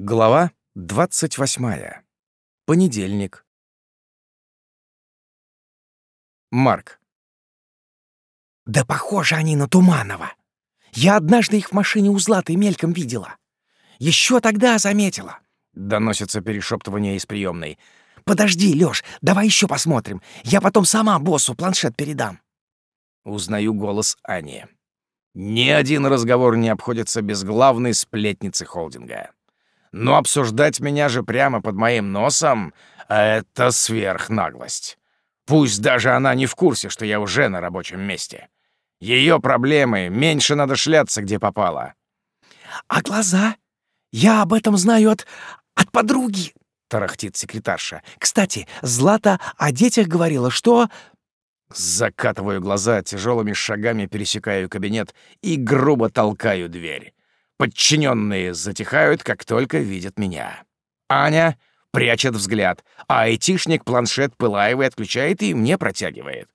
Глава 28. Понедельник. Марк. Да похожи они на Туманова. Я однажды их в машине у Златы мельком видела. Еще тогда заметила. Доносится перешептывание из приемной. Подожди, Лёш, давай еще посмотрим. Я потом сама боссу планшет передам. Узнаю голос Ани. Ни один разговор не обходится без главной сплетницы холдинга. Но обсуждать меня же прямо под моим носом — это сверхнаглость. Пусть даже она не в курсе, что я уже на рабочем месте. Ее проблемы меньше надо шляться, где попало. «А глаза? Я об этом знаю от... от подруги», — тарахтит секретарша. «Кстати, Злата о детях говорила, что...» Закатываю глаза, тяжелыми шагами пересекаю кабинет и грубо толкаю дверь. Подчиненные затихают, как только видят меня. Аня прячет взгляд, а айтишник планшет Пылаевой отключает и мне протягивает.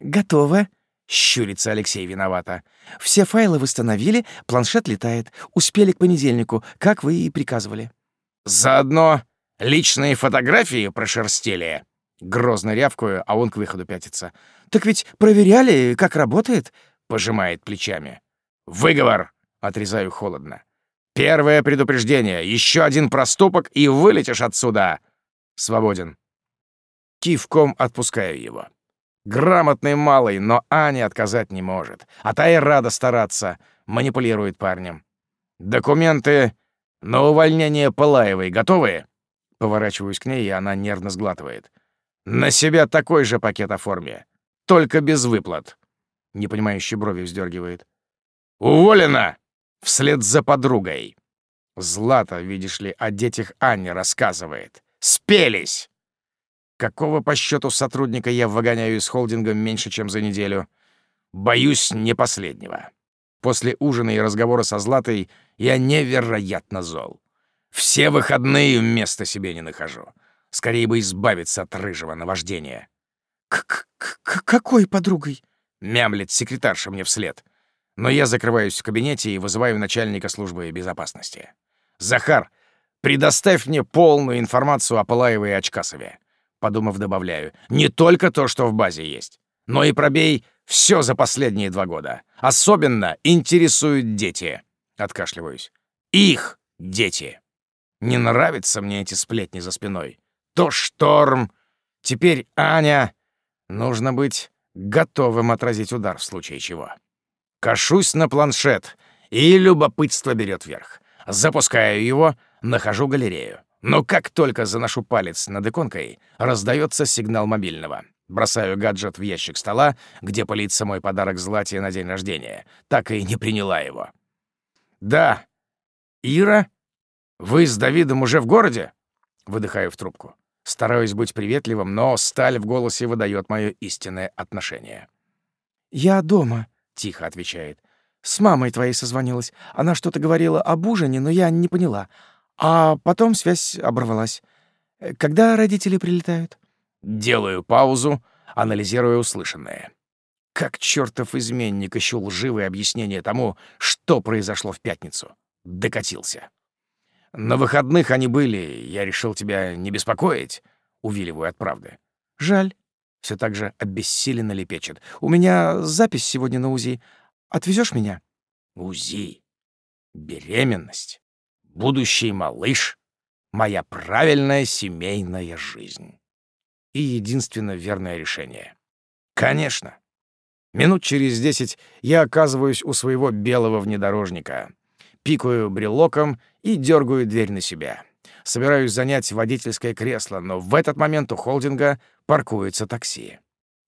«Готово», — щурится Алексей виновато. «Все файлы восстановили, планшет летает. Успели к понедельнику, как вы и приказывали». «Заодно личные фотографии прошерстили». Грозно рявкую, а он к выходу пятится. «Так ведь проверяли, как работает?» — пожимает плечами. «Выговор!» Отрезаю холодно. «Первое предупреждение. Еще один проступок, и вылетишь отсюда!» Свободен. Кивком отпускаю его. Грамотный малый, но Аня отказать не может. А та и рада стараться. Манипулирует парнем. «Документы на увольнение Пылаевой готовы?» Поворачиваюсь к ней, и она нервно сглатывает. «На себя такой же пакет оформи. Только без выплат». Непонимающий брови вздергивает. «Уволена!» Вслед за подругой. Злата, видишь ли, о детях Анне рассказывает. Спелись! Какого по счету сотрудника я выгоняю из холдинга меньше, чем за неделю? Боюсь не последнего. После ужина и разговора со Златой я невероятно зол. Все выходные места себе не нахожу. Скорее бы избавиться от рыжего наваждения. «К -к «Какой подругой?» — мямлет секретарша мне вслед но я закрываюсь в кабинете и вызываю начальника службы безопасности. «Захар, предоставь мне полную информацию о Пылаевой и Очкасове». Подумав, добавляю, «Не только то, что в базе есть, но и пробей все за последние два года. Особенно интересуют дети». Откашливаюсь. «Их дети». Не нравятся мне эти сплетни за спиной. То шторм, теперь Аня. Нужно быть готовым отразить удар в случае чего. Кашусь на планшет, и любопытство берет верх. Запускаю его, нахожу галерею. Но как только заношу палец над иконкой, раздается сигнал мобильного. Бросаю гаджет в ящик стола, где пылится мой подарок Злате на день рождения. Так и не приняла его. «Да. Ира? Вы с Давидом уже в городе?» Выдыхаю в трубку. Стараюсь быть приветливым, но сталь в голосе выдает мое истинное отношение. «Я дома», тихо отвечает. «С мамой твоей созвонилась. Она что-то говорила об ужине, но я не поняла. А потом связь оборвалась. Э, когда родители прилетают?» Делаю паузу, анализируя услышанное. Как чертов изменник ищу лживые объяснения тому, что произошло в пятницу. Докатился. На выходных они были, я решил тебя не беспокоить, увиливаю от правды. Жаль. Все так же обессиленно лепечет. «У меня запись сегодня на УЗИ. Отвезешь меня?» «УЗИ? Беременность? Будущий малыш? Моя правильная семейная жизнь?» И единственно верное решение. «Конечно!» Минут через десять я оказываюсь у своего белого внедорожника. Пикаю брелоком и дергаю дверь на себя. Собираюсь занять водительское кресло, но в этот момент у холдинга паркуется такси.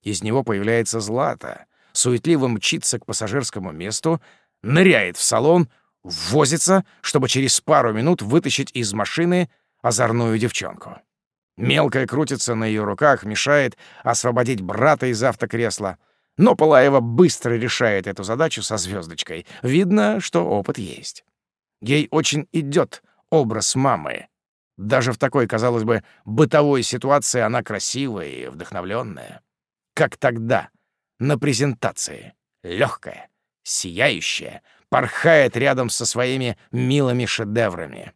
Из него появляется Злата, суетливо мчится к пассажирскому месту, ныряет в салон, возится, чтобы через пару минут вытащить из машины озорную девчонку. Мелкая крутится на ее руках, мешает освободить брата из автокресла. Но Пылаева быстро решает эту задачу со звездочкой. Видно, что опыт есть. Ей очень идет образ мамы, даже в такой, казалось бы, бытовой ситуации она красивая и вдохновленная. Как тогда, на презентации. Легкая, сияющая, порхает рядом со своими милыми шедеврами.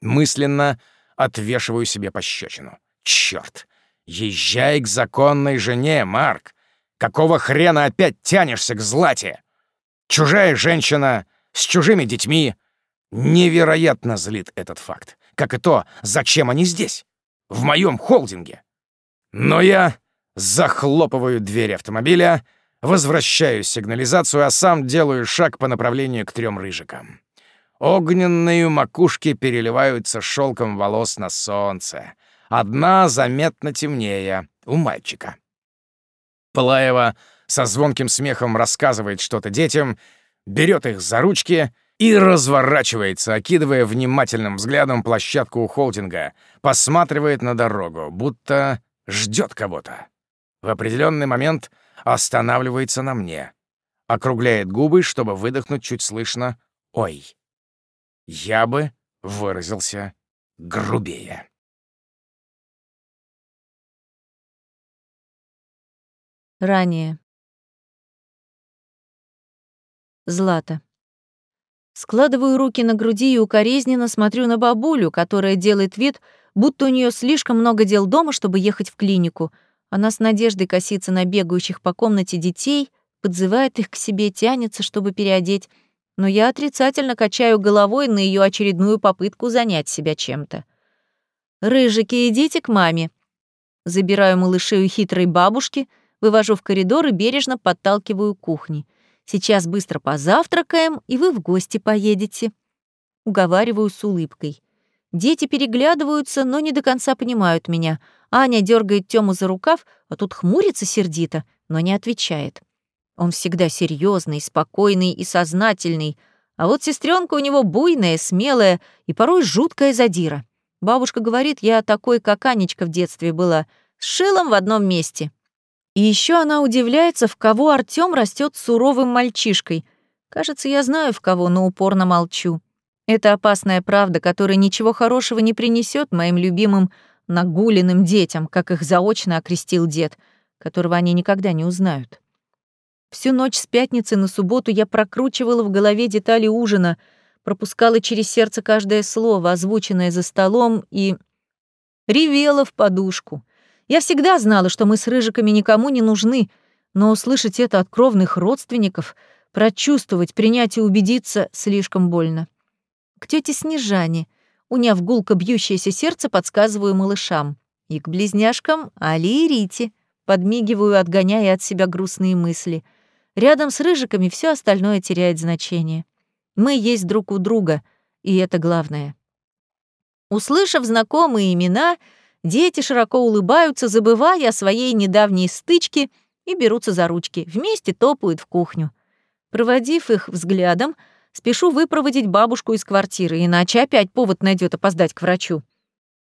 Мысленно отвешиваю себе пощечину. Черт! Езжай к законной жене, Марк! Какого хрена опять тянешься к Злате? Чужая женщина с чужими детьми. Невероятно злит этот факт. Как и то, зачем они здесь? В моем холдинге. Но я захлопываю дверь автомобиля, возвращаю сигнализацию, а сам делаю шаг по направлению к трем рыжикам. Огненные макушки переливаются шелком волос на солнце. Одна заметно темнее, у мальчика. Пылаева со звонким смехом рассказывает что-то детям, берет их за ручки и разворачивается, окидывая внимательным взглядом площадку у холдинга, посматривает на дорогу, будто ждет кого-то. В определенный момент останавливается на мне, округляет губы, чтобы выдохнуть чуть слышно «Ой». Я бы выразился грубее. Ранее. Злата. Складываю руки на груди и укоризненно смотрю на бабулю, которая делает вид, будто у нее слишком много дел дома, чтобы ехать в клинику. Она с надеждой косится на бегающих по комнате детей, подзывает их к себе, тянется, чтобы переодеть, но я отрицательно качаю головой на ее очередную попытку занять себя чем-то. «Рыжики, идите к маме». Забираю малышей у хитрой бабушки, вывожу в коридор и бережно подталкиваю к кухне. Сейчас быстро позавтракаем, и вы в гости поедете. Уговариваю с улыбкой. Дети переглядываются, но не до конца понимают меня. Аня дергает Тему за рукав, а тут хмурится сердито, но не отвечает. Он всегда серьезный, спокойный и сознательный, а вот сестренка у него буйная, смелая и порой жуткая задира. Бабушка говорит, я такой, как Анечка в детстве была, с шилом в одном месте. И еще она удивляется, в кого Артём растет суровым мальчишкой. Кажется, я знаю, в кого, но упорно молчу. Это опасная правда, которая ничего хорошего не принесет моим любимым нагуленным детям, как их заочно окрестил дед, которого они никогда не узнают. Всю ночь с пятницы на субботу я прокручивала в голове детали ужина, пропускала через сердце каждое слово, озвученное за столом, и ревела в подушку. Я всегда знала, что мы с рыжиками никому не нужны, но услышать это от кровных родственников, прочувствовать, принять и убедиться слишком больно. К тете Снежане, уняв гулко бьющееся сердце, подсказываю малышам. И к близняшкам Али и Рите, подмигиваю, отгоняя от себя грустные мысли — Рядом с рыжиками все остальное теряет значение. Мы есть друг у друга, и это главное. Услышав знакомые имена, дети широко улыбаются, забывая о своей недавней стычке, и берутся за ручки, вместе топают в кухню. Проводив их взглядом, спешу выпроводить бабушку из квартиры, иначе опять повод найдет опоздать к врачу.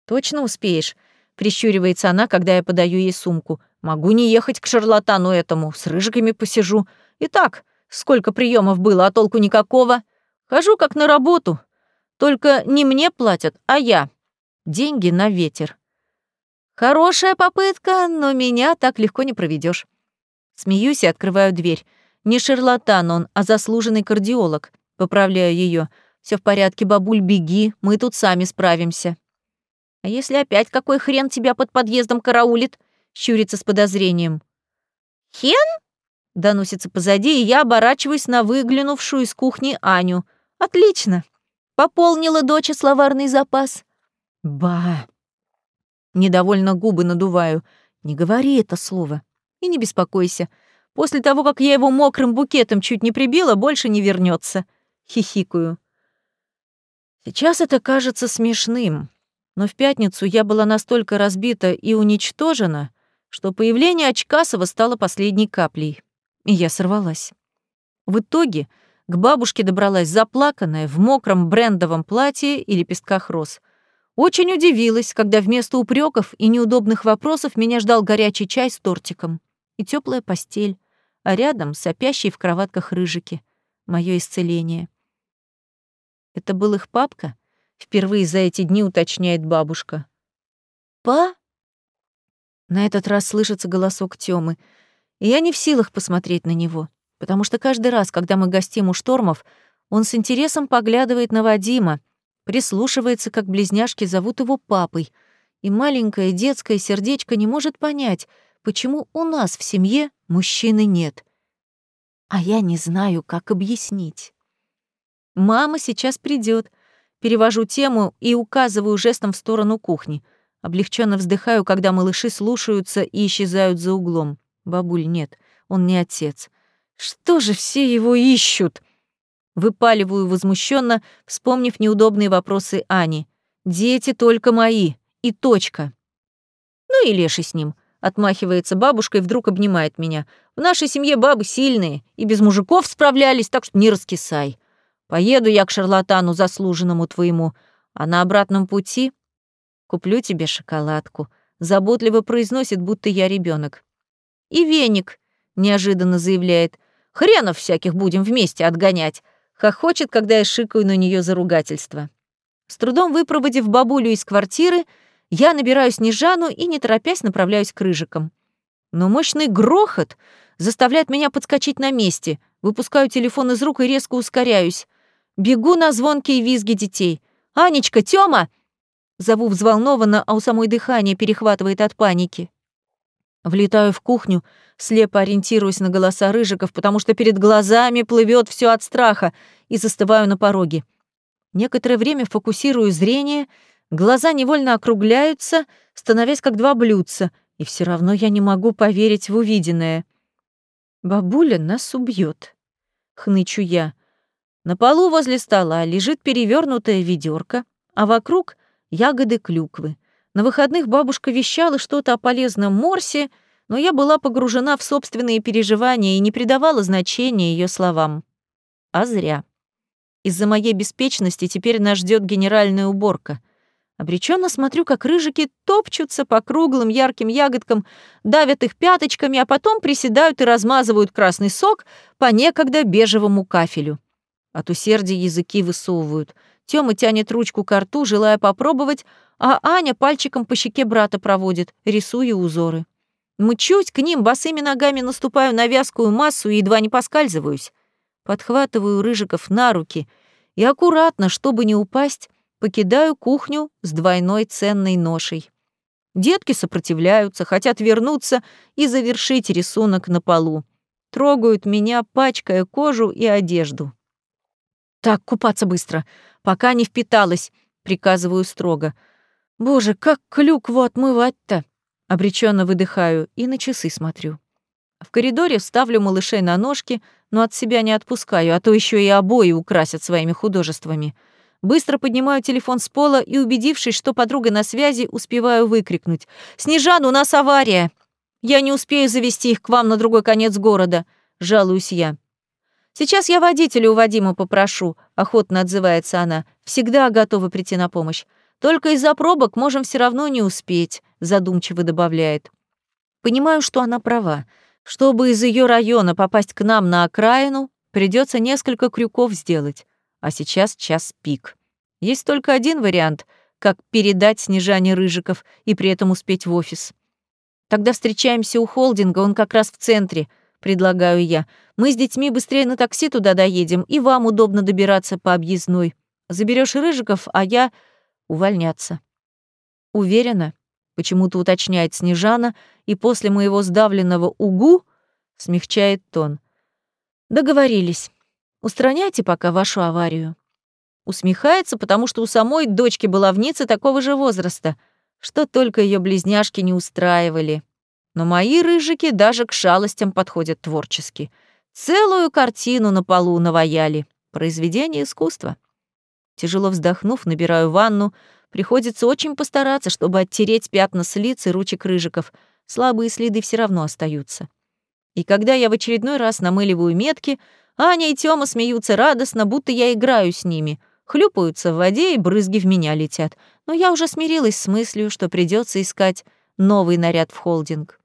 «Точно успеешь?» — прищуривается она, когда я подаю ей сумку — Могу не ехать к шарлатану этому, с рыжиками посижу. И так, сколько приемов было, а толку никакого. Хожу как на работу. Только не мне платят, а я. Деньги на ветер. Хорошая попытка, но меня так легко не проведешь. Смеюсь и открываю дверь. Не шарлатан он, а заслуженный кардиолог. Поправляю ее. Все в порядке, бабуль, беги, мы тут сами справимся. А если опять какой хрен тебя под подъездом караулит? щурится с подозрением. «Хен?» — доносится позади, и я оборачиваюсь на выглянувшую из кухни Аню. «Отлично! Пополнила дочь словарный запас». «Ба!» Недовольно губы надуваю. «Не говори это слово. И не беспокойся. После того, как я его мокрым букетом чуть не прибила, больше не вернется. Хихикаю. Сейчас это кажется смешным, но в пятницу я была настолько разбита и уничтожена, что появление Очкасова стало последней каплей, и я сорвалась. В итоге к бабушке добралась заплаканная в мокром брендовом платье и лепестках роз. Очень удивилась, когда вместо упреков и неудобных вопросов меня ждал горячий чай с тортиком и теплая постель, а рядом сопящие в кроватках рыжики. Мое исцеление. Это был их папка? Впервые за эти дни уточняет бабушка. Па? На этот раз слышится голосок Тёмы, и я не в силах посмотреть на него, потому что каждый раз, когда мы гостим у Штормов, он с интересом поглядывает на Вадима, прислушивается, как близняшки зовут его папой, и маленькое детское сердечко не может понять, почему у нас в семье мужчины нет. А я не знаю, как объяснить. Мама сейчас придет. Перевожу тему и указываю жестом в сторону кухни. Облегченно вздыхаю, когда малыши слушаются и исчезают за углом. Бабуль нет, он не отец. Что же все его ищут? Выпаливаю возмущенно, вспомнив неудобные вопросы Ани. Дети только мои. И точка. Ну и леший с ним. Отмахивается бабушка и вдруг обнимает меня. В нашей семье бабы сильные и без мужиков справлялись, так что не раскисай. Поеду я к шарлатану заслуженному твоему, а на обратном пути куплю тебе шоколадку. Заботливо произносит, будто я ребенок. И веник, неожиданно заявляет. Хренов всяких будем вместе отгонять. Хохочет, когда я шикаю на нее за ругательство. С трудом выпроводив бабулю из квартиры, я набираю Снежану и, не торопясь, направляюсь к рыжикам. Но мощный грохот заставляет меня подскочить на месте. Выпускаю телефон из рук и резко ускоряюсь. Бегу на звонкие визги детей. «Анечка, Тёма!» Зову взволнованно, а у самой дыхание перехватывает от паники. Влетаю в кухню, слепо ориентируясь на голоса рыжиков, потому что перед глазами плывет все от страха, и застываю на пороге. Некоторое время фокусирую зрение, глаза невольно округляются, становясь как два блюдца, и все равно я не могу поверить в увиденное. «Бабуля нас убьет, хнычу я. На полу возле стола лежит перевернутая ведерко, а вокруг — ягоды клюквы. На выходных бабушка вещала что-то о полезном морсе, но я была погружена в собственные переживания и не придавала значения ее словам. А зря. Из-за моей беспечности теперь нас ждет генеральная уборка. Обреченно смотрю, как рыжики топчутся по круглым ярким ягодкам, давят их пяточками, а потом приседают и размазывают красный сок по некогда бежевому кафелю. От усердия языки высовывают. Тёма тянет ручку к рту, желая попробовать, а Аня пальчиком по щеке брата проводит, рисуя узоры. Мчусь к ним, босыми ногами наступаю на вязкую массу и едва не поскальзываюсь. Подхватываю рыжиков на руки и аккуратно, чтобы не упасть, покидаю кухню с двойной ценной ношей. Детки сопротивляются, хотят вернуться и завершить рисунок на полу. Трогают меня, пачкая кожу и одежду. «Так, купаться быстро, пока не впиталась», — приказываю строго. Боже, как клюкву отмывать-то? Обреченно выдыхаю и на часы смотрю. В коридоре ставлю малышей на ножки, но от себя не отпускаю, а то еще и обои украсят своими художествами. Быстро поднимаю телефон с пола и, убедившись, что подруга на связи, успеваю выкрикнуть. «Снежан, у нас авария! Я не успею завести их к вам на другой конец города», — жалуюсь я. «Сейчас я водителя у Вадима попрошу», — охотно отзывается она. «Всегда готова прийти на помощь. Только из-за пробок можем все равно не успеть, задумчиво добавляет. Понимаю, что она права. Чтобы из ее района попасть к нам на окраину, придется несколько крюков сделать. А сейчас час пик. Есть только один вариант, как передать Снежане Рыжиков и при этом успеть в офис. Тогда встречаемся у холдинга, он как раз в центре, предлагаю я. Мы с детьми быстрее на такси туда доедем, и вам удобно добираться по объездной. Заберешь Рыжиков, а я увольняться. Уверена, почему-то уточняет Снежана, и после моего сдавленного «угу» смягчает тон. Договорились. Устраняйте пока вашу аварию. Усмехается, потому что у самой дочки баловницы такого же возраста, что только ее близняшки не устраивали. Но мои рыжики даже к шалостям подходят творчески. Целую картину на полу наваяли. Произведение искусства. Тяжело вздохнув, набираю ванну. Приходится очень постараться, чтобы оттереть пятна с лиц и ручек рыжиков. Слабые следы все равно остаются. И когда я в очередной раз намыливаю метки, Аня и Тёма смеются радостно, будто я играю с ними. Хлюпаются в воде, и брызги в меня летят. Но я уже смирилась с мыслью, что придется искать новый наряд в холдинг.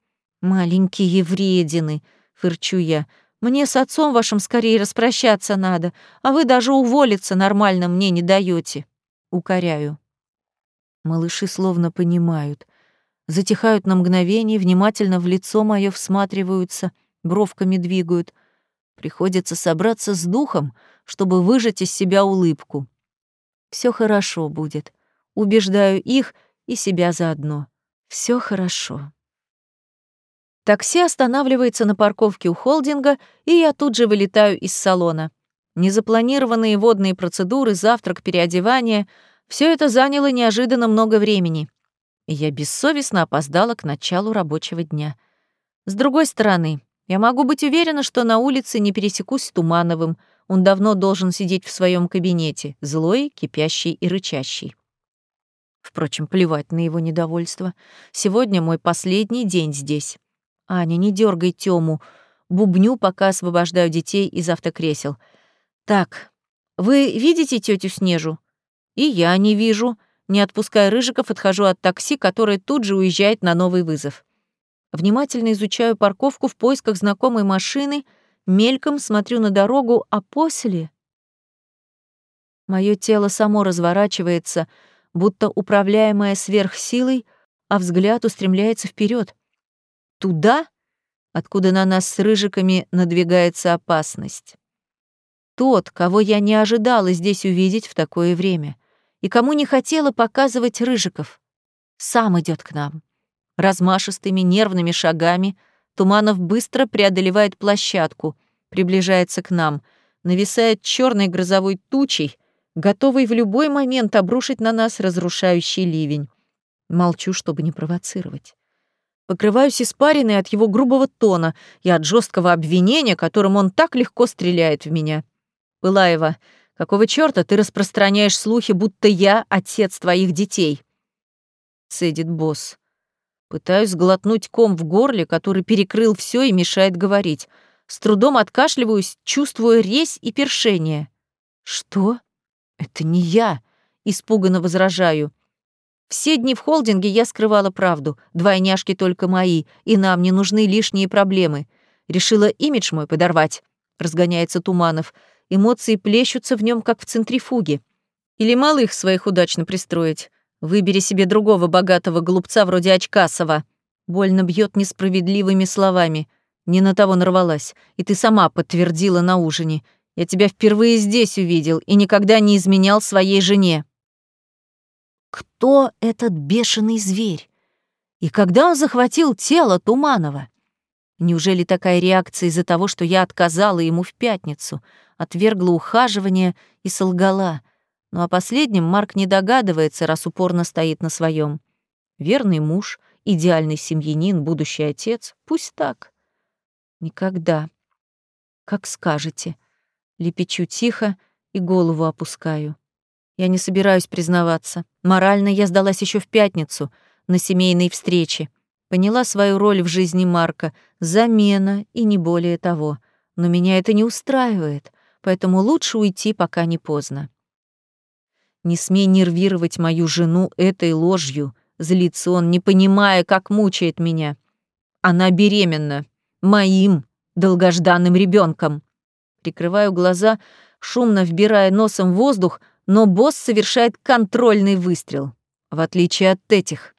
«Маленькие вредины», — фырчу я, — мне с отцом вашим скорее распрощаться надо, а вы даже уволиться нормально мне не даете. Укоряю. Малыши словно понимают. Затихают на мгновение, внимательно в лицо мое всматриваются, бровками двигают. Приходится собраться с духом, чтобы выжать из себя улыбку. Все хорошо будет. Убеждаю их и себя заодно. Все хорошо. Такси останавливается на парковке у холдинга, и я тут же вылетаю из салона. Незапланированные водные процедуры, завтрак, переодевание — все это заняло неожиданно много времени. И я бессовестно опоздала к началу рабочего дня. С другой стороны, я могу быть уверена, что на улице не пересекусь с Тумановым. Он давно должен сидеть в своем кабинете, злой, кипящий и рычащий. Впрочем, плевать на его недовольство. Сегодня мой последний день здесь. Аня, не дергай Тему. Бубню, пока освобождаю детей из автокресел — так, вы видите тетю Снежу? И я не вижу. Не отпуская рыжиков, отхожу от такси, которое тут же уезжает на новый вызов. Внимательно изучаю парковку в поисках знакомой машины, мельком смотрю на дорогу, а после... Моё тело само разворачивается, будто управляемое сверхсилой, а взгляд устремляется вперед, Туда, откуда на нас с рыжиками надвигается опасность. Тот, кого я не ожидала здесь увидеть в такое время, и кому не хотела показывать Рыжиков, сам идет к нам. Размашистыми нервными шагами Туманов быстро преодолевает площадку, приближается к нам, нависает черной грозовой тучей, готовый в любой момент обрушить на нас разрушающий ливень. Молчу, чтобы не провоцировать. Покрываюсь испариной от его грубого тона и от жесткого обвинения, которым он так легко стреляет в меня. Пылаева, какого чёрта ты распространяешь слухи, будто я отец твоих детей?» Цедит босс. Пытаюсь глотнуть ком в горле, который перекрыл все и мешает говорить. С трудом откашливаюсь, чувствуя резь и першение. «Что? Это не я!» — испуганно возражаю. Все дни в холдинге я скрывала правду. Двойняшки только мои, и нам не нужны лишние проблемы. Решила имидж мой подорвать. Разгоняется Туманов. Эмоции плещутся в нем, как в центрифуге. Или малых своих удачно пристроить. Выбери себе другого богатого глупца вроде Очкасова. Больно бьет несправедливыми словами. Не на того нарвалась. И ты сама подтвердила на ужине. Я тебя впервые здесь увидел и никогда не изменял своей жене. Кто этот бешеный зверь? И когда он захватил тело Туманова? Неужели такая реакция из-за того, что я отказала ему в пятницу, отвергла ухаживание и солгала? Ну а последнем Марк не догадывается, раз упорно стоит на своем. Верный муж, идеальный семьянин, будущий отец, пусть так. Никогда. Как скажете. Лепечу тихо и голову опускаю. Я не собираюсь признаваться. Морально я сдалась еще в пятницу на семейной встрече. Поняла свою роль в жизни Марка, замена и не более того. Но меня это не устраивает, поэтому лучше уйти, пока не поздно. Не смей нервировать мою жену этой ложью, злится он, не понимая, как мучает меня. Она беременна, моим долгожданным ребенком. Прикрываю глаза, шумно вбирая носом воздух, но босс совершает контрольный выстрел. В отличие от этих.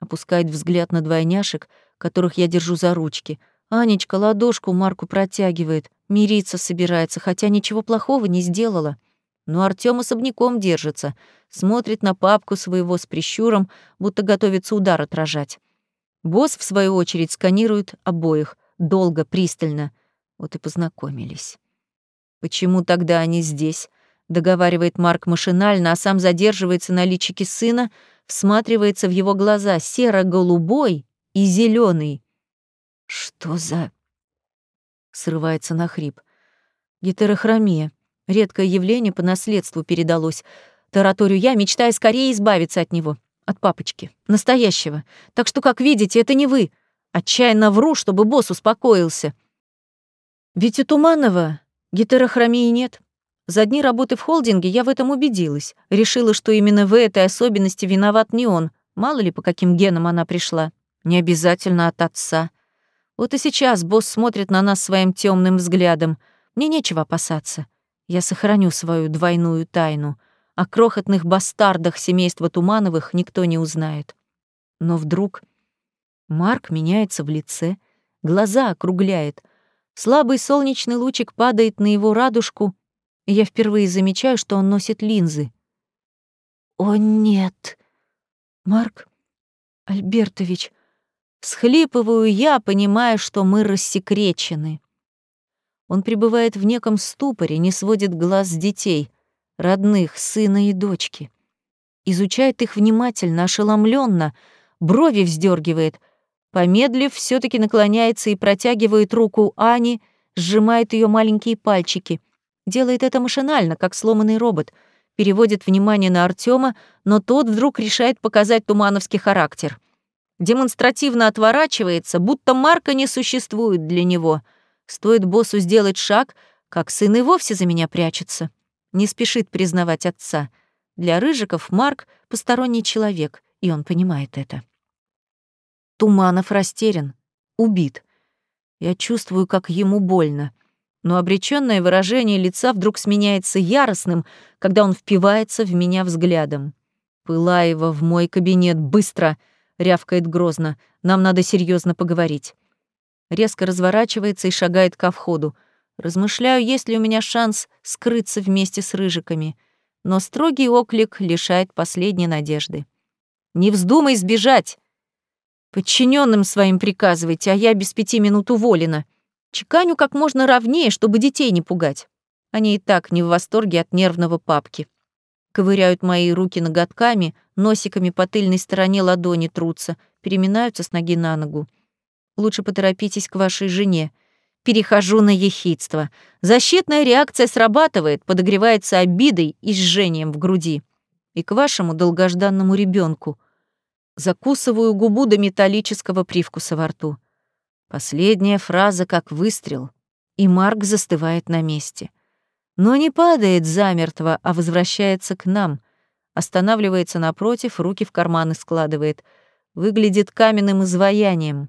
Опускает взгляд на двойняшек, которых я держу за ручки. Анечка ладошку Марку протягивает, мириться собирается, хотя ничего плохого не сделала. Но Артём особняком держится, смотрит на папку своего с прищуром, будто готовится удар отражать. Босс, в свою очередь, сканирует обоих, долго, пристально. Вот и познакомились. Почему тогда они здесь? Договаривает Марк машинально, а сам задерживается на личике сына, всматривается в его глаза, серо-голубой и зеленый. «Что за...» Срывается на хрип. Гетерохромия. Редкое явление по наследству передалось. Тараторю я, мечтая скорее избавиться от него. От папочки. Настоящего. Так что, как видите, это не вы. Отчаянно вру, чтобы босс успокоился. Ведь у Туманова гетерохромии нет. За дни работы в холдинге я в этом убедилась. Решила, что именно в этой особенности виноват не он. Мало ли, по каким генам она пришла. Не обязательно от отца. Вот и сейчас босс смотрит на нас своим темным взглядом. Мне нечего опасаться. Я сохраню свою двойную тайну. О крохотных бастардах семейства Тумановых никто не узнает. Но вдруг Марк меняется в лице, глаза округляет. Слабый солнечный лучик падает на его радужку — и я впервые замечаю, что он носит линзы, О, нет. Марк Альбертович, схлипываю я, понимая, что мы рассекречены. Он пребывает в неком ступоре, не сводит глаз с детей, родных, сына и дочки. Изучает их внимательно, ошеломленно, брови вздергивает, помедлив, все таки наклоняется и протягивает руку Ани, сжимает ее маленькие пальчики. Делает это машинально, как сломанный робот — переводит внимание на Артема, но тот вдруг решает показать тумановский характер. Демонстративно отворачивается, будто Марка не существует для него. Стоит боссу сделать шаг, как сын и вовсе за меня прячется. Не спешит признавать отца. Для Рыжиков Марк — посторонний человек, и он понимает это. Туманов растерян, убит. Я чувствую, как ему больно но обречённое выражение лица вдруг сменяется яростным, когда он впивается в меня взглядом. «Пылаева в мой кабинет, быстро!» — рявкает грозно. «Нам надо серьезно поговорить». Резко разворачивается и шагает ко входу. Размышляю, есть ли у меня шанс скрыться вместе с рыжиками. Но строгий оклик лишает последней надежды. «Не вздумай сбежать!» Подчиненным своим приказывайте, а я без пяти минут уволена. Чеканю как можно ровнее, чтобы детей не пугать. Они и так не в восторге от нервного папки. Ковыряют мои руки ноготками, носиками по тыльной стороне ладони трутся, переминаются с ноги на ногу. Лучше поторопитесь к вашей жене. Перехожу на ехидство. Защитная реакция срабатывает, подогревается обидой и жжением в груди. И к вашему долгожданному ребенку. Закусываю губу до металлического привкуса во рту. Последняя фраза как выстрел, и Марк застывает на месте. Но не падает замертво, а возвращается к нам. Останавливается напротив, руки в карманы складывает. Выглядит каменным изваянием.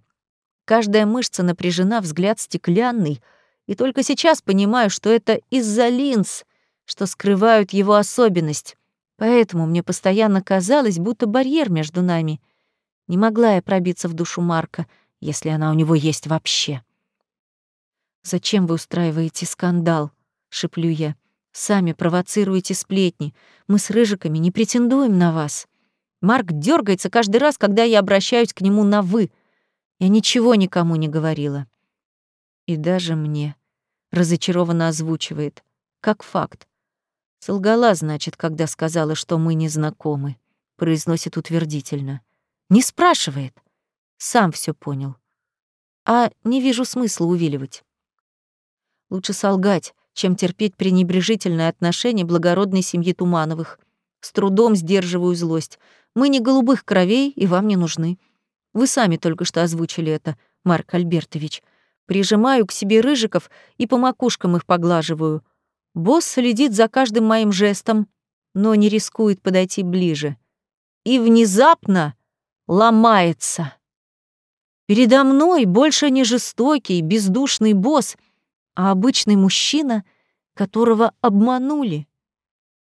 Каждая мышца напряжена, взгляд стеклянный. И только сейчас понимаю, что это из-за линз, что скрывают его особенность. Поэтому мне постоянно казалось, будто барьер между нами. Не могла я пробиться в душу Марка — если она у него есть вообще. «Зачем вы устраиваете скандал?» — шеплю я. «Сами провоцируете сплетни. Мы с рыжиками не претендуем на вас. Марк дергается каждый раз, когда я обращаюсь к нему на «вы». Я ничего никому не говорила. И даже мне разочарованно озвучивает, как факт. Солгала, значит, когда сказала, что мы не знакомы, произносит утвердительно. Не спрашивает. Сам все понял. А не вижу смысла увиливать. Лучше солгать, чем терпеть пренебрежительное отношение благородной семьи Тумановых. С трудом сдерживаю злость. Мы не голубых кровей и вам не нужны. Вы сами только что озвучили это, Марк Альбертович. Прижимаю к себе рыжиков и по макушкам их поглаживаю. Босс следит за каждым моим жестом, но не рискует подойти ближе. И внезапно ломается. Передо мной больше не жестокий, бездушный босс, а обычный мужчина, которого обманули.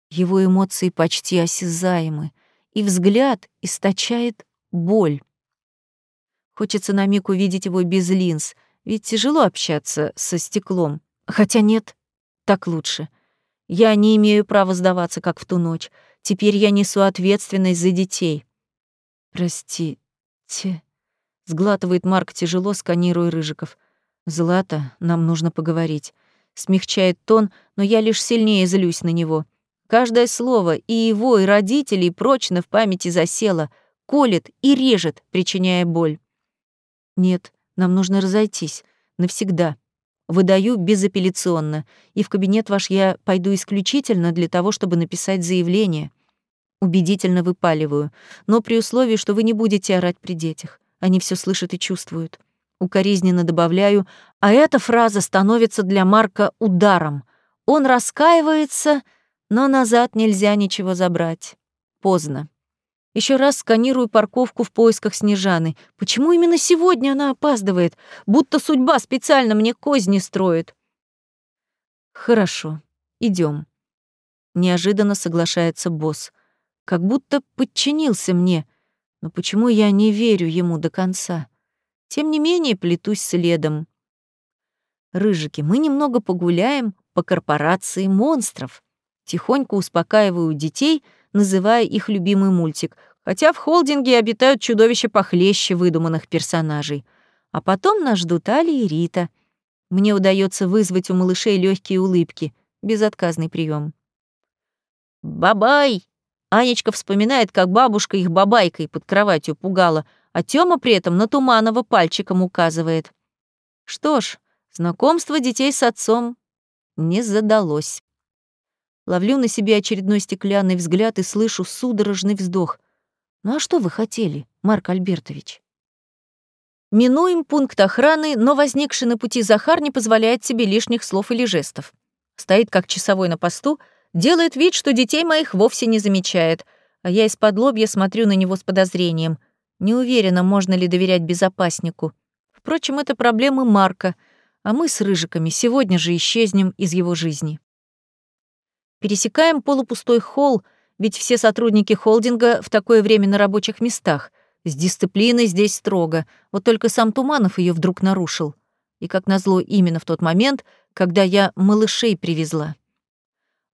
Его эмоции почти осязаемы, и взгляд источает боль. Хочется на миг увидеть его без линз, ведь тяжело общаться со стеклом. Хотя нет, так лучше. Я не имею права сдаваться, как в ту ночь. Теперь я несу ответственность за детей. Простите. Сглатывает Марк тяжело, сканируя Рыжиков. «Злата, нам нужно поговорить». Смягчает тон, но я лишь сильнее злюсь на него. Каждое слово и его, и родителей прочно в памяти засело, колет и режет, причиняя боль. «Нет, нам нужно разойтись. Навсегда. Выдаю безапелляционно, и в кабинет ваш я пойду исключительно для того, чтобы написать заявление. Убедительно выпаливаю, но при условии, что вы не будете орать при детях. Они все слышат и чувствуют. Укоризненно добавляю, а эта фраза становится для Марка ударом. Он раскаивается, но назад нельзя ничего забрать. Поздно. Еще раз сканирую парковку в поисках Снежаны. Почему именно сегодня она опаздывает? Будто судьба специально мне козни строит. Хорошо, идем. Неожиданно соглашается босс. Как будто подчинился мне, но почему я не верю ему до конца? Тем не менее, плетусь следом. Рыжики, мы немного погуляем по корпорации монстров. Тихонько успокаиваю детей, называя их любимый мультик, хотя в холдинге обитают чудовища похлеще выдуманных персонажей. А потом нас ждут Али и Рита. Мне удается вызвать у малышей легкие улыбки. Безотказный прием. «Бабай!» Анечка вспоминает, как бабушка их бабайкой под кроватью пугала, а Тёма при этом на Туманова пальчиком указывает. Что ж, знакомство детей с отцом не задалось. Ловлю на себе очередной стеклянный взгляд и слышу судорожный вздох. Ну а что вы хотели, Марк Альбертович? Минуем пункт охраны, но возникший на пути Захар не позволяет себе лишних слов или жестов. Стоит как часовой на посту, делает вид, что детей моих вовсе не замечает, а я из-под лобья смотрю на него с подозрением. Не уверена, можно ли доверять безопаснику. Впрочем, это проблемы Марка, а мы с Рыжиками сегодня же исчезнем из его жизни. Пересекаем полупустой холл, ведь все сотрудники холдинга в такое время на рабочих местах. С дисциплиной здесь строго, вот только сам Туманов ее вдруг нарушил. И, как назло, именно в тот момент, когда я малышей привезла.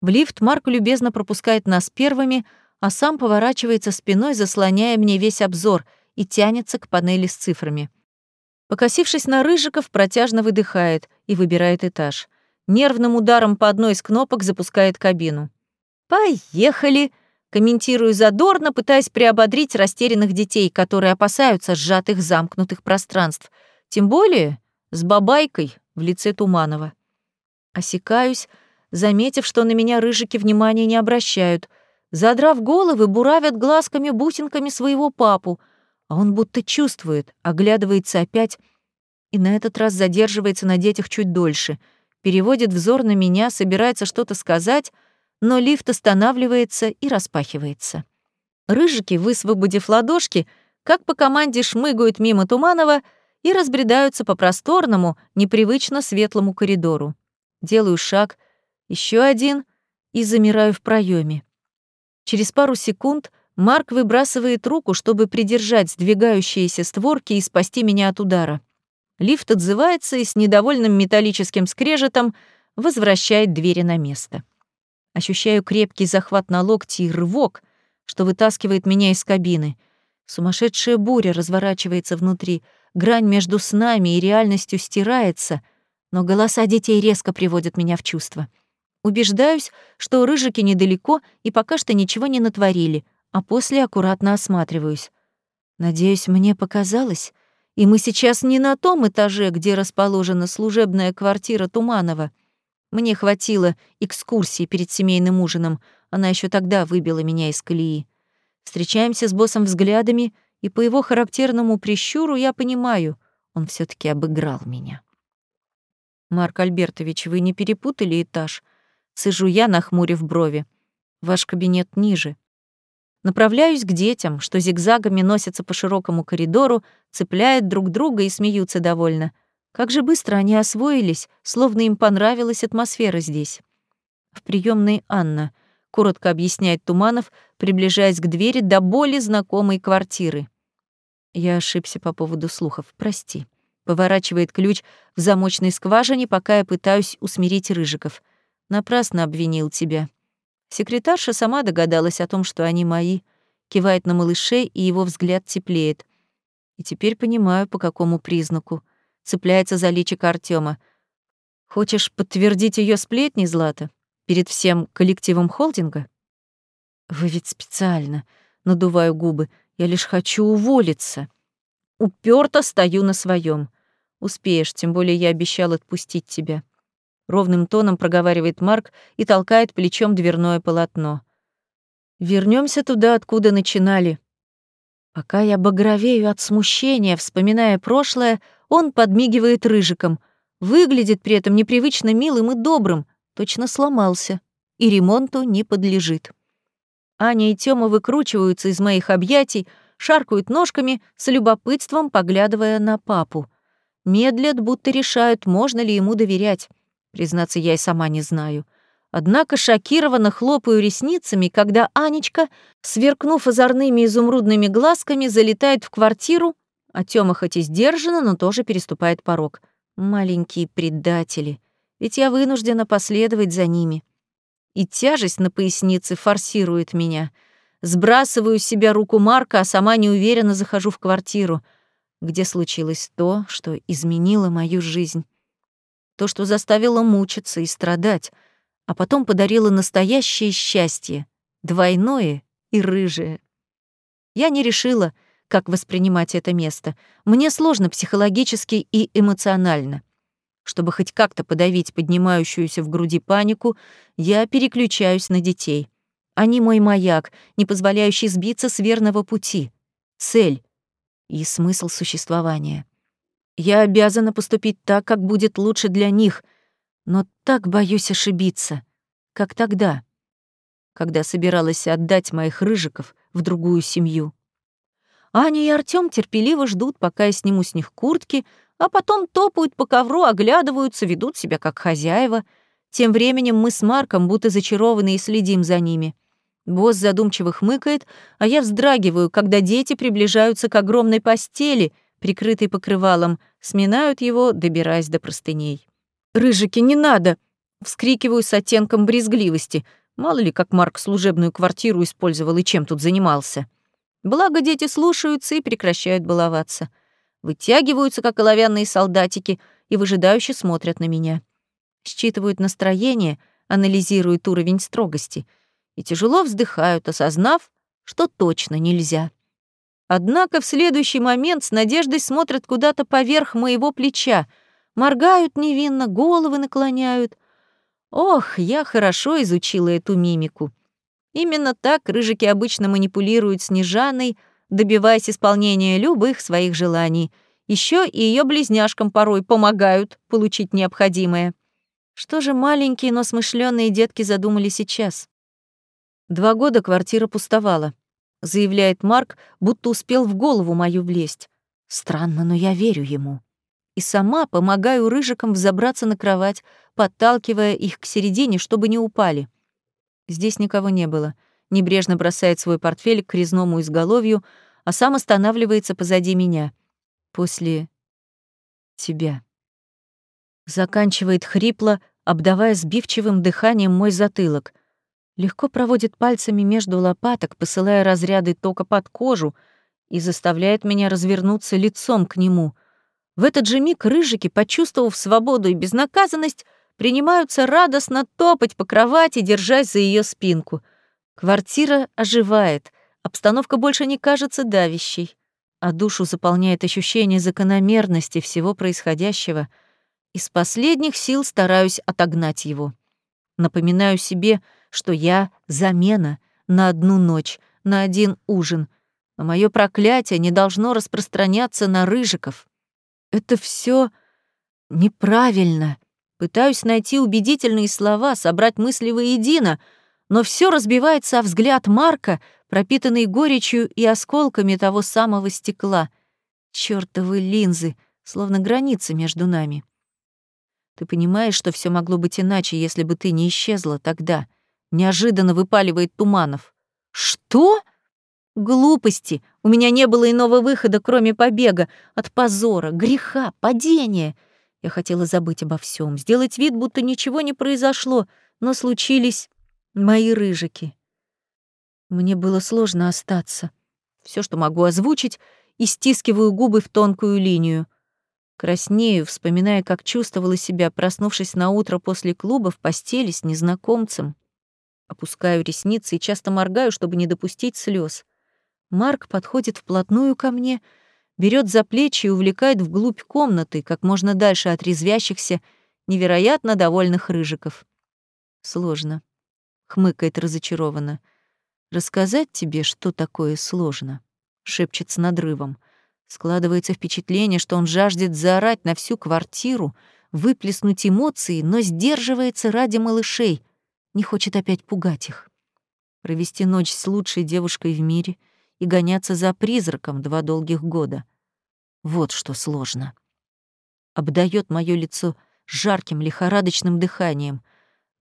В лифт Марк любезно пропускает нас первыми, а сам поворачивается спиной, заслоняя мне весь обзор, и тянется к панели с цифрами. Покосившись на Рыжиков, протяжно выдыхает и выбирает этаж. Нервным ударом по одной из кнопок запускает кабину. «Поехали!» — комментирую задорно, пытаясь приободрить растерянных детей, которые опасаются сжатых замкнутых пространств. Тем более с бабайкой в лице Туманова. Осекаюсь, заметив, что на меня рыжики внимания не обращают. Задрав головы, буравят глазками-бусинками своего папу — а он будто чувствует, оглядывается опять и на этот раз задерживается на детях чуть дольше, переводит взор на меня, собирается что-то сказать, но лифт останавливается и распахивается. Рыжики, высвободив ладошки, как по команде шмыгают мимо Туманова и разбредаются по просторному, непривычно светлому коридору. Делаю шаг, еще один и замираю в проеме. Через пару секунд Марк выбрасывает руку, чтобы придержать сдвигающиеся створки и спасти меня от удара. Лифт отзывается и с недовольным металлическим скрежетом возвращает двери на место. Ощущаю крепкий захват на локти и рывок, что вытаскивает меня из кабины. Сумасшедшая буря разворачивается внутри, грань между снами и реальностью стирается, но голоса детей резко приводят меня в чувство. Убеждаюсь, что рыжики недалеко и пока что ничего не натворили — а после аккуратно осматриваюсь. Надеюсь, мне показалось, и мы сейчас не на том этаже, где расположена служебная квартира Туманова. Мне хватило экскурсии перед семейным ужином, она еще тогда выбила меня из колеи. Встречаемся с боссом взглядами, и по его характерному прищуру я понимаю, он все таки обыграл меня. «Марк Альбертович, вы не перепутали этаж?» Сижу я, нахмурив брови. «Ваш кабинет ниже». Направляюсь к детям, что зигзагами носятся по широкому коридору, цепляют друг друга и смеются довольно. Как же быстро они освоились, словно им понравилась атмосфера здесь. В приемной Анна, коротко объясняет Туманов, приближаясь к двери до боли знакомой квартиры. Я ошибся по поводу слухов, прости. Поворачивает ключ в замочной скважине, пока я пытаюсь усмирить Рыжиков. Напрасно обвинил тебя. Секретарша сама догадалась о том, что они мои, кивает на малышей, и его взгляд теплеет. И теперь понимаю, по какому признаку. Цепляется за личико Артема. Хочешь подтвердить ее сплетни, Злата? Перед всем коллективом холдинга? Вы ведь специально. Надуваю губы. Я лишь хочу уволиться. Упёрто стою на своем. Успеешь, тем более я обещал отпустить тебя. Ровным тоном проговаривает Марк и толкает плечом дверное полотно. Вернемся туда, откуда начинали. Пока я багровею от смущения, вспоминая прошлое, он подмигивает рыжиком. Выглядит при этом непривычно милым и добрым, точно сломался, и ремонту не подлежит. Аня и Тёма выкручиваются из моих объятий, шаркают ножками, с любопытством поглядывая на папу. Медлят, будто решают, можно ли ему доверять. Признаться, я и сама не знаю. Однако шокированно хлопаю ресницами, когда Анечка, сверкнув озорными изумрудными глазками, залетает в квартиру, а Тёма хоть и сдержанно, но тоже переступает порог. Маленькие предатели. Ведь я вынуждена последовать за ними. И тяжесть на пояснице форсирует меня. Сбрасываю с себя руку Марка, а сама неуверенно захожу в квартиру, где случилось то, что изменило мою жизнь. То, что заставило мучиться и страдать, а потом подарило настоящее счастье, двойное и рыжее. Я не решила, как воспринимать это место. Мне сложно психологически и эмоционально. Чтобы хоть как-то подавить поднимающуюся в груди панику, я переключаюсь на детей. Они мой маяк, не позволяющий сбиться с верного пути. Цель и смысл существования. Я обязана поступить так, как будет лучше для них, но так боюсь ошибиться, как тогда, когда собиралась отдать моих рыжиков в другую семью. Аня и Артём терпеливо ждут, пока я сниму с них куртки, а потом топают по ковру, оглядываются, ведут себя как хозяева. Тем временем мы с Марком будто зачарованные следим за ними. Босс задумчиво хмыкает, а я вздрагиваю, когда дети приближаются к огромной постели, прикрытой покрывалом, сминают его, добираясь до простыней. «Рыжики, не надо!» — вскрикиваю с оттенком брезгливости. Мало ли, как Марк служебную квартиру использовал и чем тут занимался. Благо, дети слушаются и прекращают баловаться вытягиваются, как оловянные солдатики, и выжидающе смотрят на меня. Считывают настроение, анализируют уровень строгости и тяжело вздыхают, осознав, что точно нельзя. Однако в следующий момент с надеждой смотрят куда-то поверх моего плеча, моргают невинно, головы наклоняют. Ох, я хорошо изучила эту мимику. Именно так рыжики обычно манипулируют Снежаной, добиваясь исполнения любых своих желаний. Еще и ее близняшкам порой помогают получить необходимое. Что же маленькие, но смышленые детки задумали сейчас? Два года квартира пустовала, заявляет Марк, будто успел в голову мою влезть. Странно, но я верю ему. И сама помогаю рыжикам взобраться на кровать, подталкивая их к середине, чтобы не упали. Здесь никого не было — небрежно бросает свой портфель к резному изголовью, а сам останавливается позади меня. После тебя. Заканчивает хрипло, обдавая сбивчивым дыханием мой затылок. Легко проводит пальцами между лопаток, посылая разряды тока под кожу и заставляет меня развернуться лицом к нему. В этот же миг рыжики, почувствовав свободу и безнаказанность, принимаются радостно топать по кровати, держась за ее спинку — Квартира оживает, обстановка больше не кажется давящей, а душу заполняет ощущение закономерности всего происходящего. Из последних сил стараюсь отогнать его. Напоминаю себе, что я — замена на одну ночь, на один ужин, но мое проклятие не должно распространяться на рыжиков. Это все неправильно. Пытаюсь найти убедительные слова, собрать мысли воедино — но все разбивается о взгляд Марка, пропитанный горечью и осколками того самого стекла. Чёртовы линзы, словно граница между нами. Ты понимаешь, что все могло быть иначе, если бы ты не исчезла тогда? Неожиданно выпаливает Туманов. Что? Глупости. У меня не было иного выхода, кроме побега от позора, греха, падения. Я хотела забыть обо всем, сделать вид, будто ничего не произошло, но случились Мои рыжики. Мне было сложно остаться. Все, что могу озвучить, и стискиваю губы в тонкую линию. Краснею, вспоминая, как чувствовала себя, проснувшись на утро после клуба в постели с незнакомцем. Опускаю ресницы и часто моргаю, чтобы не допустить слез. Марк подходит вплотную ко мне, берет за плечи и увлекает вглубь комнаты, как можно дальше от резвящихся, невероятно довольных рыжиков. Сложно хмыкает разочарованно. Рассказать тебе, что такое сложно, шепчет с надрывом. Складывается впечатление, что он жаждет заорать на всю квартиру, выплеснуть эмоции, но сдерживается ради малышей, не хочет опять пугать их. Провести ночь с лучшей девушкой в мире и гоняться за призраком два долгих года. Вот что сложно. Обдает мое лицо жарким лихорадочным дыханием —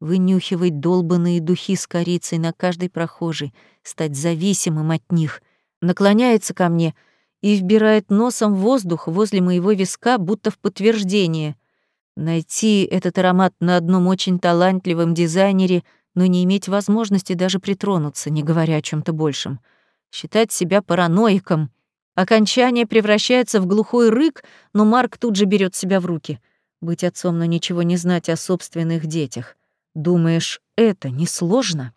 вынюхивать долбанные духи с корицей на каждой прохожей, стать зависимым от них, наклоняется ко мне и вбирает носом воздух возле моего виска, будто в подтверждение. Найти этот аромат на одном очень талантливом дизайнере но не иметь возможности даже притронуться, не говоря о чем то большем. Считать себя параноиком. Окончание превращается в глухой рык, но Марк тут же берет себя в руки. Быть отцом, но ничего не знать о собственных детях. Думаешь, это несложно?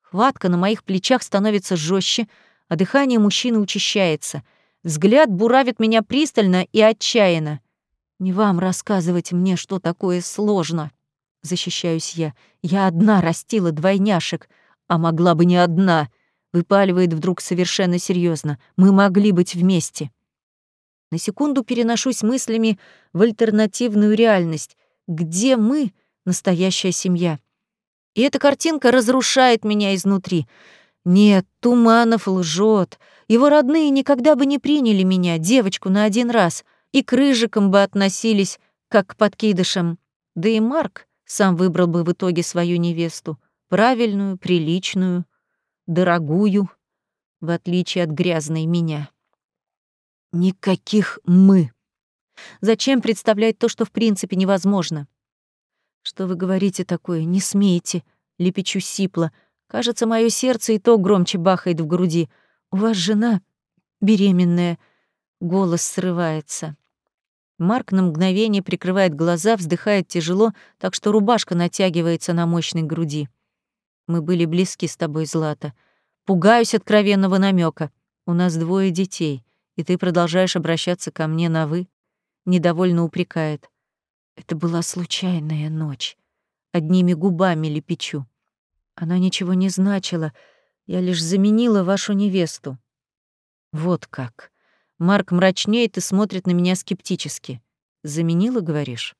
Хватка на моих плечах становится жестче, а дыхание мужчины учащается. Взгляд буравит меня пристально и отчаянно. «Не вам рассказывать мне, что такое сложно», — защищаюсь я. «Я одна растила двойняшек, а могла бы не одна», — выпаливает вдруг совершенно серьезно. «Мы могли быть вместе». На секунду переношусь мыслями в альтернативную реальность. Где мы, настоящая семья? И эта картинка разрушает меня изнутри. Нет, Туманов лжет. Его родные никогда бы не приняли меня, девочку, на один раз, и к рыжикам бы относились, как к подкидышам. Да и Марк сам выбрал бы в итоге свою невесту. Правильную, приличную, дорогую, в отличие от грязной меня. Никаких «мы». Зачем представлять то, что в принципе невозможно? «Что вы говорите такое? Не смейте!» — лепечу сипло. Кажется, мое сердце и то громче бахает в груди. «У вас жена беременная». Голос срывается. Марк на мгновение прикрывает глаза, вздыхает тяжело, так что рубашка натягивается на мощной груди. Мы были близки с тобой, Злата. Пугаюсь откровенного намека. У нас двое детей, и ты продолжаешь обращаться ко мне на «вы». Недовольно упрекает. Это была случайная ночь. Одними губами лепечу. Она ничего не значила. Я лишь заменила вашу невесту. Вот как. Марк мрачнеет и смотрит на меня скептически. Заменила, говоришь?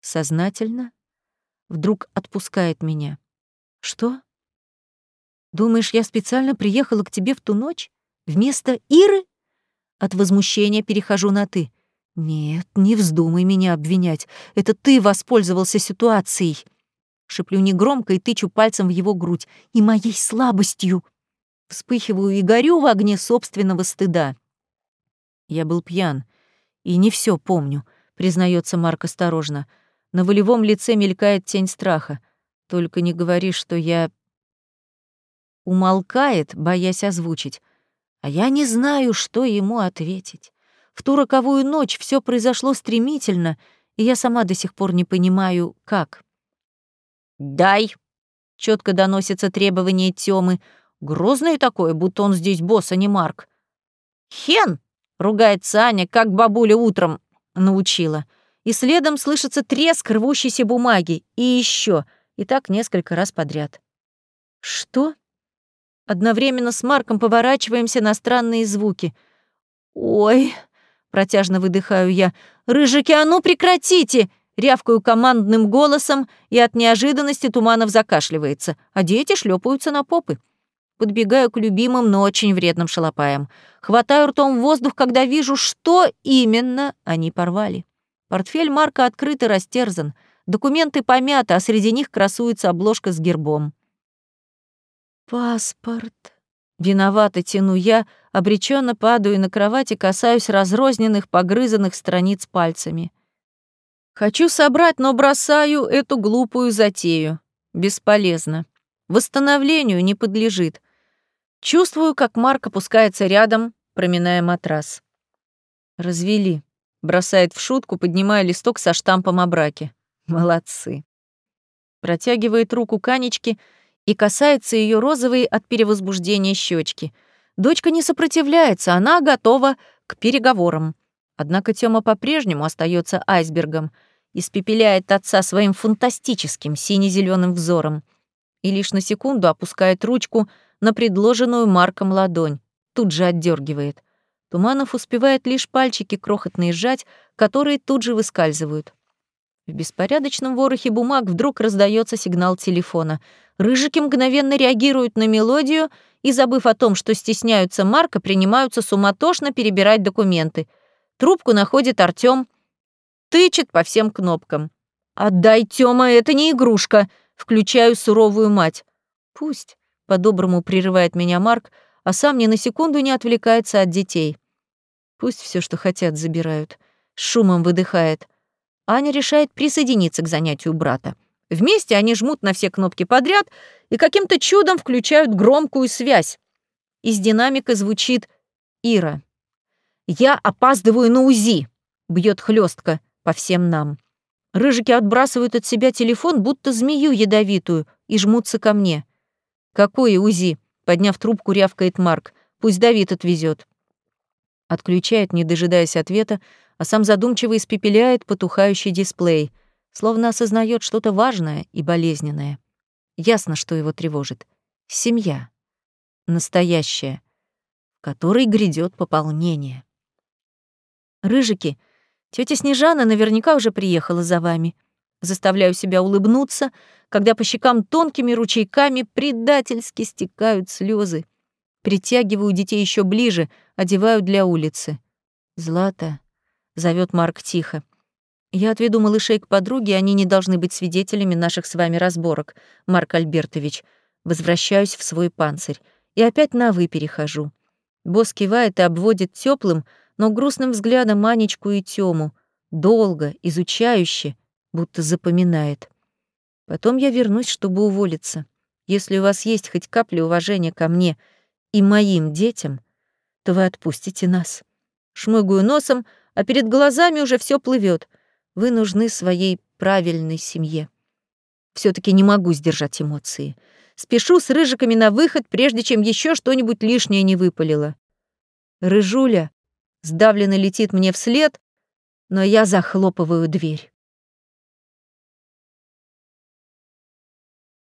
Сознательно? Вдруг отпускает меня. Что? Думаешь, я специально приехала к тебе в ту ночь? Вместо Иры? От возмущения перехожу на «ты». «Нет, не вздумай меня обвинять. Это ты воспользовался ситуацией». Шеплю негромко и тычу пальцем в его грудь. «И моей слабостью». Вспыхиваю и горю в огне собственного стыда. Я был пьян. И не все помню, признается Марк осторожно. На волевом лице мелькает тень страха. Только не говори, что я... Умолкает, боясь озвучить. А я не знаю, что ему ответить. В ту роковую ночь все произошло стремительно, и я сама до сих пор не понимаю, как. «Дай!» — четко доносится требование Тёмы. Грозное такое, будто он здесь босс, а не Марк. «Хен!» — ругает Саня, как бабуля утром научила. И следом слышится треск рвущейся бумаги. И еще, И так несколько раз подряд. «Что?» Одновременно с Марком поворачиваемся на странные звуки. «Ой!» Протяжно выдыхаю я. «Рыжики, а ну прекратите!» Рявкаю командным голосом, и от неожиданности Туманов закашливается, а дети шлепаются на попы. Подбегаю к любимым, но очень вредным шалопаям. Хватаю ртом воздух, когда вижу, что именно они порвали. Портфель Марка открыт и растерзан. Документы помяты, а среди них красуется обложка с гербом. «Паспорт», Виновато тяну я, обреченно падаю на кровать и касаюсь разрозненных, погрызанных страниц пальцами. Хочу собрать, но бросаю эту глупую затею. Бесполезно. Восстановлению не подлежит. Чувствую, как Марк опускается рядом, проминая матрас. Развели. Бросает в шутку, поднимая листок со штампом о браке. Молодцы. Протягивает руку Канечке и касается ее розовой от перевозбуждения щечки. Дочка не сопротивляется, она готова к переговорам. Однако Тёма по-прежнему остается айсбергом, испепеляет отца своим фантастическим сине-зеленым взором и лишь на секунду опускает ручку на предложенную Марком ладонь, тут же отдергивает. Туманов успевает лишь пальчики крохотные сжать, которые тут же выскальзывают. В беспорядочном ворохе бумаг вдруг раздается сигнал телефона. Рыжики мгновенно реагируют на мелодию и, забыв о том, что стесняются Марка, принимаются суматошно перебирать документы. Трубку находит Артём, тычет по всем кнопкам. «Отдай, Тёма, это не игрушка!» Включаю суровую мать. «Пусть», — по-доброму прерывает меня Марк, а сам ни на секунду не отвлекается от детей. «Пусть все, что хотят, забирают». Шумом выдыхает. Аня решает присоединиться к занятию брата. Вместе они жмут на все кнопки подряд и каким-то чудом включают громкую связь. Из динамика звучит «Ира». «Я опаздываю на УЗИ», — бьет хлестко по всем нам. Рыжики отбрасывают от себя телефон, будто змею ядовитую, и жмутся ко мне. «Какое УЗИ?» — подняв трубку, рявкает Марк. «Пусть Давид отвезет. Отключает, не дожидаясь ответа, а сам задумчиво испепеляет потухающий дисплей, словно осознает что-то важное и болезненное. Ясно, что его тревожит. Семья. Настоящая. В которой грядет пополнение. Рыжики — Тетя Снежана наверняка уже приехала за вами. Заставляю себя улыбнуться, когда по щекам тонкими ручейками предательски стекают слезы. Притягиваю детей еще ближе, одеваю для улицы. «Злата», — зовет Марк тихо. «Я отведу малышей к подруге, они не должны быть свидетелями наших с вами разборок, Марк Альбертович. Возвращаюсь в свой панцирь. И опять на «вы» перехожу». Босс кивает и обводит теплым, но грустным взглядом Манечку и Тёму, долго, изучающе, будто запоминает. Потом я вернусь, чтобы уволиться. Если у вас есть хоть капля уважения ко мне и моим детям, то вы отпустите нас. Шмыгаю носом, а перед глазами уже все плывет. Вы нужны своей правильной семье. все таки не могу сдержать эмоции. Спешу с рыжиками на выход, прежде чем еще что-нибудь лишнее не выпалило. Рыжуля, сдавленно летит мне вслед, но я захлопываю дверь.